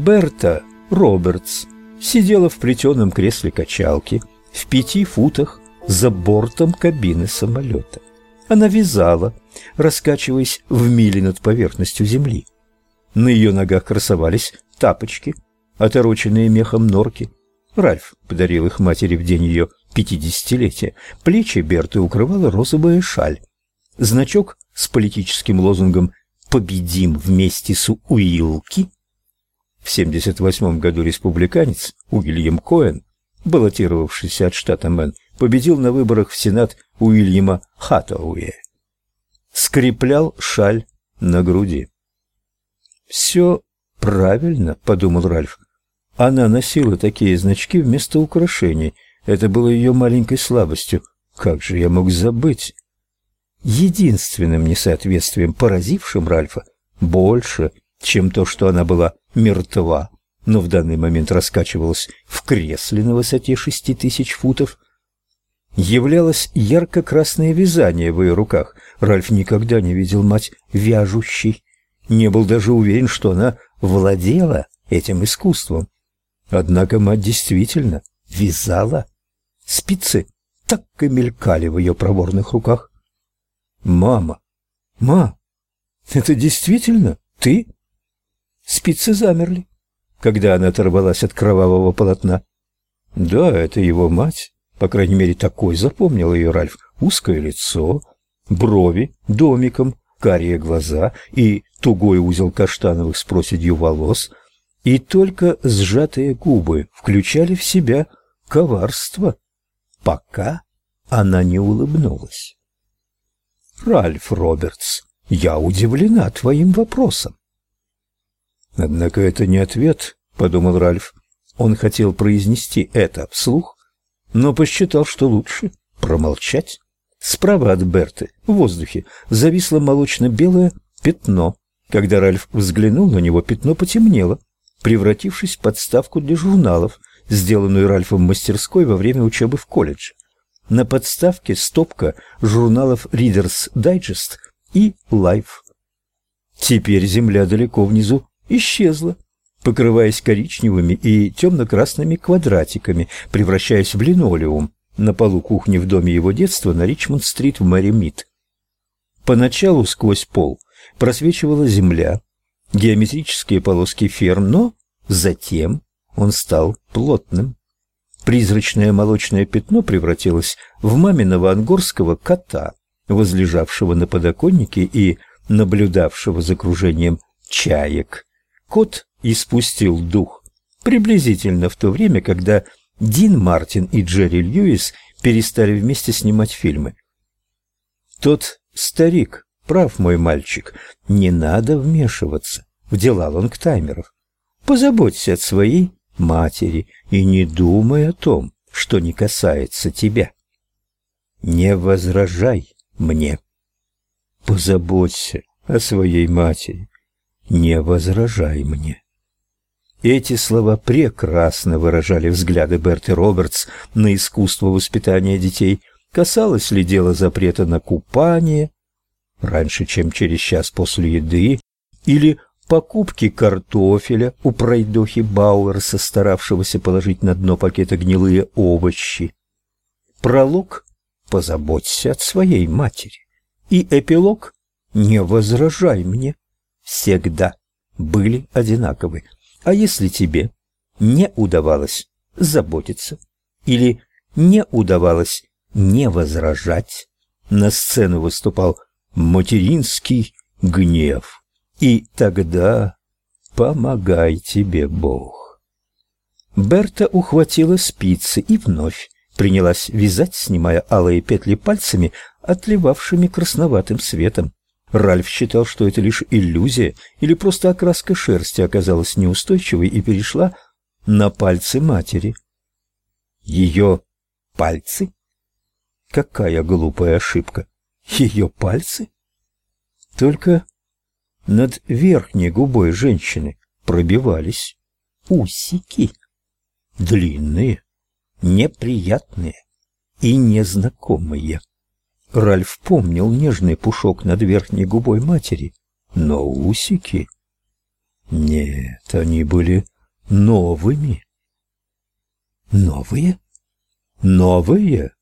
Берта Робертс сидела в плетеном кресле качалки в пяти футах за бортом кабины самолета. Она вязала, раскачиваясь в миле над поверхностью земли. На ее ногах красовались тапочки, отороченные мехом норки. Ральф подарил их матери в день ее пятидесятилетия. Плечи Берты укрывала розовая шаль. Значок с политическим лозунгом «Победим вместе с Уилки» В 78 году республиканец Уильям Коэн, баллотировавшийся от штата Мэн, победил на выборах в Сенат Уильяма Хаттауэя. Скреплял шаль на груди. «Все правильно», — подумал Ральф. Она носила такие значки вместо украшений. Это было ее маленькой слабостью. Как же я мог забыть? Единственным несоответствием, поразившим Ральфа, больше, чем то, что она была мертва, но в данный момент раскачивалась в кресле на высоте шести тысяч футов, являлось ярко-красное вязание в ее руках. Ральф никогда не видел мать вяжущей, не был даже уверен, что она владела этим искусством. Однако мать действительно вязала. Спицы так и мелькали в ее проворных руках. «Мама! Ма! Это действительно ты?» Спицы замерли, когда она оторвалась от кровавого полотна. Да, это его мать. По крайней мере, такой запомнил ее Ральф. Узкое лицо, брови домиком, карие глаза и тугой узел каштановых с проседью волос, и только сжатые губы включали в себя коварство, пока она не улыбнулась. «Ральф Робертс, я удивлена твоим вопросом. Однако это не ответ, подумал Ральф. Он хотел произнести это вслух, но посчитал, что лучше промолчать. Справа от Берты, в воздухе, зависло молочно-белое пятно. Когда Ральф взглянул на него, пятно потемнело, превратившись в подставку для журналов, сделанную Ральфом в мастерской во время учебы в колледже. На подставке стопка журналов Reader's Digest и Life. Теперь земля далеко внизу исчезла, покрываясь коричневыми и темно-красными квадратиками, превращаясь в линолеум на полу кухни в доме его детства на Ричмонд-стрит в Мэри-Мид. Поначалу сквозь пол просвечивала земля, геометрические полоски ферм, но затем он стал плотным. Призрачное молочное пятно превратилось в маминого ангорского кота, возлежавшего на подоконнике и наблюдавшего за кружением чаек. Кот испустил дух приблизительно в то время, когда Дин Мартин и Джерри Льюис перестали вместе снимать фильмы. Тот старик, прав мой мальчик, не надо вмешиваться в дела лонгтаймеров. Позаботься о своей матери и не думай о том, что не касается тебя. Не возражай мне. Позаботься о своей матери не возражай мне. Эти слова прекрасно выражали взгляды Берты Робертс на искусство воспитания детей. Касалось ли дело запрета на купание раньше, чем через час после еды, или покупки картофеля у пройдохи Бауэрса, старавшегося положить на дно пакета гнилые овощи. Пролог «Позаботься от своей матери» и эпилог «Не возражай мне» всегда были одинаковы. А если тебе не удавалось заботиться или не удавалось не возражать, на сцену выступал материнский гнев. И тогда помогай тебе Бог. Берта ухватила спицы и вновь принялась вязать, снимая алые петли пальцами, отливавшими красноватым светом. Ральф считал, что это лишь иллюзия или просто окраска шерсти оказалась неустойчивой и перешла на пальцы матери. Ее пальцы? Какая глупая ошибка! Ее пальцы? Только над верхней губой женщины пробивались усики. Длинные, неприятные и незнакомые. Ральф помнил нежный пушок над верхней губой матери, но усики... Нет, они были новыми. Новые? Новые?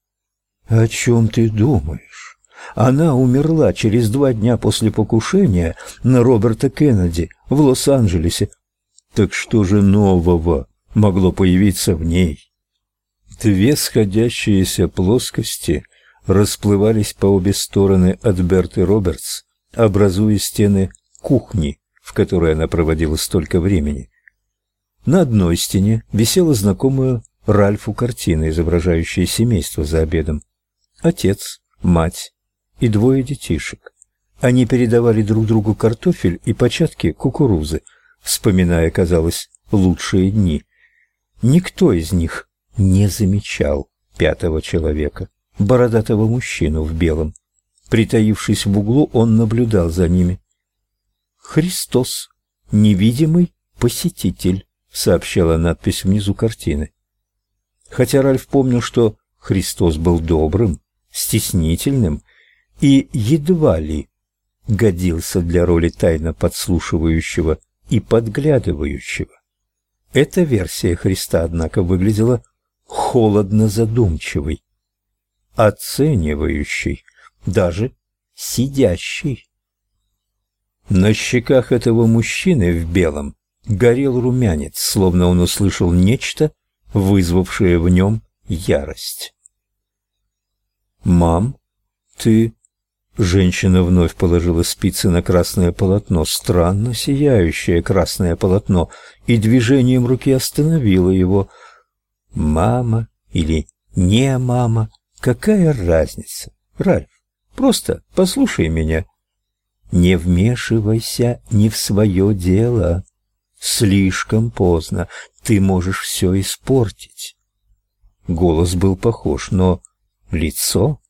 О чем ты думаешь? Она умерла через два дня после покушения на Роберта Кеннеди в Лос-Анджелесе. Так что же нового могло появиться в ней? Две сходящиеся плоскости расплывались по обе стороны от Берты Робертс, образуя стены кухни, в которой она проводила столько времени. На одной стене висела знакомая Ральфу картина, изображающая семейство за обедом. Отец, мать и двое детишек. Они передавали друг другу картофель и початки кукурузы, вспоминая, казалось, лучшие дни. Никто из них не замечал пятого человека, бородатого мужчину в белом. Притаившись в углу, он наблюдал за ними. «Христос, невидимый посетитель», — сообщала надпись внизу картины. Хотя Ральф помнил, что Христос был добрым, стеснительным и едва ли годился для роли тайно подслушивающего и подглядывающего. Эта версия Христа, однако, выглядела холодно задумчивой, оценивающей, даже сидящей. На щеках этого мужчины в белом горел румянец, словно он услышал нечто, вызвавшее в нем ярость. «Мам, ты...» Женщина вновь положила спицы на красное полотно, странно сияющее красное полотно, и движением руки остановила его. «Мама или не мама, какая разница? Ральф, просто послушай меня. Не вмешивайся не в свое дело. Слишком поздно, ты можешь все испортить». Голос был похож, но лицо...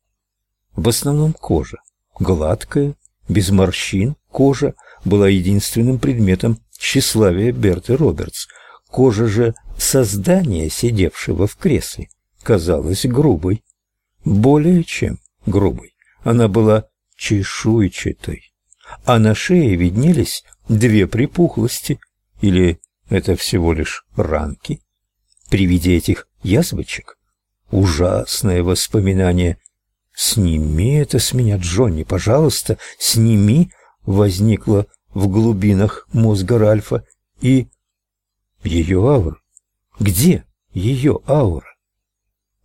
В основном кожа. Гладкая, без морщин, кожа была единственным предметом тщеславия Берты Робертс. Кожа же создания, сидевшего в кресле, казалась грубой. Более чем грубой. Она была чешуйчатой. А на шее виднелись две припухлости. Или это всего лишь ранки? При виде этих язвочек Ужасное воспоминание. «Сними это с меня, Джонни, пожалуйста, сними!» возникло в глубинах мозга Ральфа. И ее аура. Где ее аура?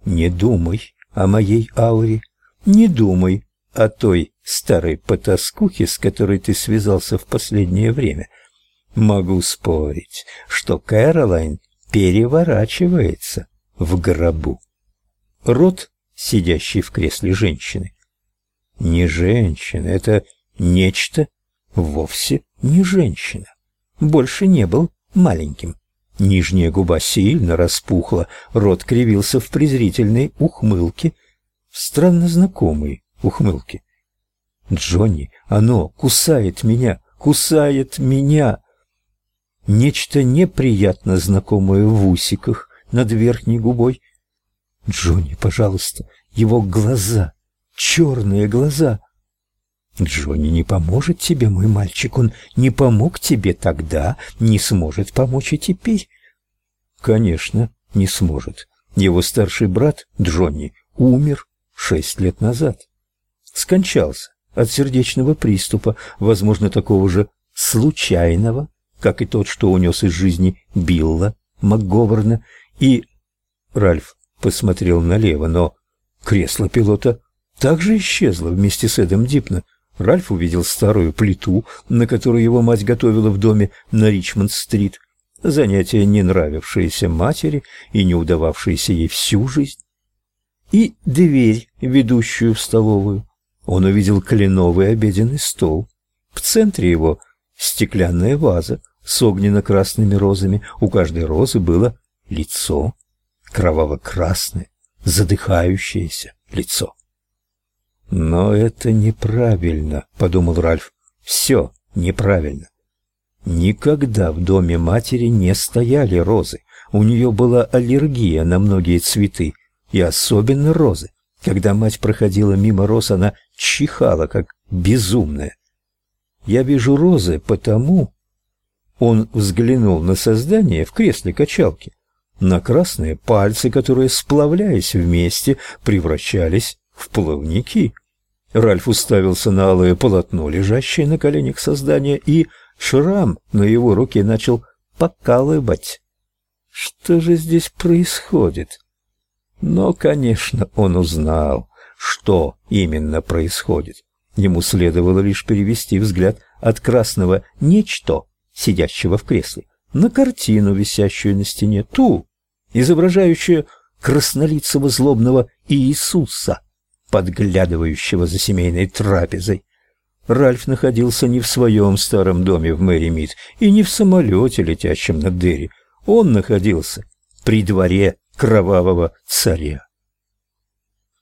Не думай о моей ауре, не думай о той старой потаскухе, с которой ты связался в последнее время. Могу спорить, что Кэролайн переворачивается в гробу рот сидящей в кресле женщины. Не женщина, это нечто вовсе не женщина. Больше не был маленьким. Нижняя губа сильно распухла, рот кривился в презрительной ухмылке, странно знакомой ухмылке. «Джонни, оно кусает меня, кусает меня!» Нечто неприятно знакомое в усиках над верхней губой — Джонни, пожалуйста, его глаза, черные глаза. Джонни не поможет тебе, мой мальчик, он не помог тебе тогда, не сможет помочь и теперь. Конечно, не сможет. Его старший брат, Джонни, умер шесть лет назад. Скончался от сердечного приступа, возможно, такого же случайного, как и тот, что унес из жизни Билла МакГоверна, и Ральф посмотрел налево, но кресло пилота также исчезло вместе с Эдом Дипна. Ральф увидел старую плиту, на которую его мать готовила в доме на Ричмонд-стрит. Занятие, не нравившееся матери и не удававшееся ей всю жизнь. И дверь, ведущую в столовую. Он увидел кленовый обеденный стол. В центре его стеклянная ваза с огненно-красными розами. У каждой розы было лицо кроваво-красное, задыхающееся лицо. «Но это неправильно», — подумал Ральф. «Все неправильно. Никогда в доме матери не стояли розы. У нее была аллергия на многие цветы, и особенно розы. Когда мать проходила мимо роз, она чихала, как безумная. Я вижу розы потому... Он взглянул на создание в кресле качалки, на красные пальцы, которые, сплавляясь вместе, превращались в плавники. Ральф уставился на алое полотно, лежащее на коленях создания, и шрам на его руке начал покалывать. Что же здесь происходит? Но, конечно, он узнал, что именно происходит. Ему следовало лишь перевести взгляд от красного «нечто», сидящего в кресле, на картину, висящую на стене, ту, изображающую краснолицего злобного Иисуса, подглядывающего за семейной трапезой. Ральф находился не в своем старом доме в Мэри Мид и не в самолете, летящем над Дерри. Он находился при дворе кровавого царя.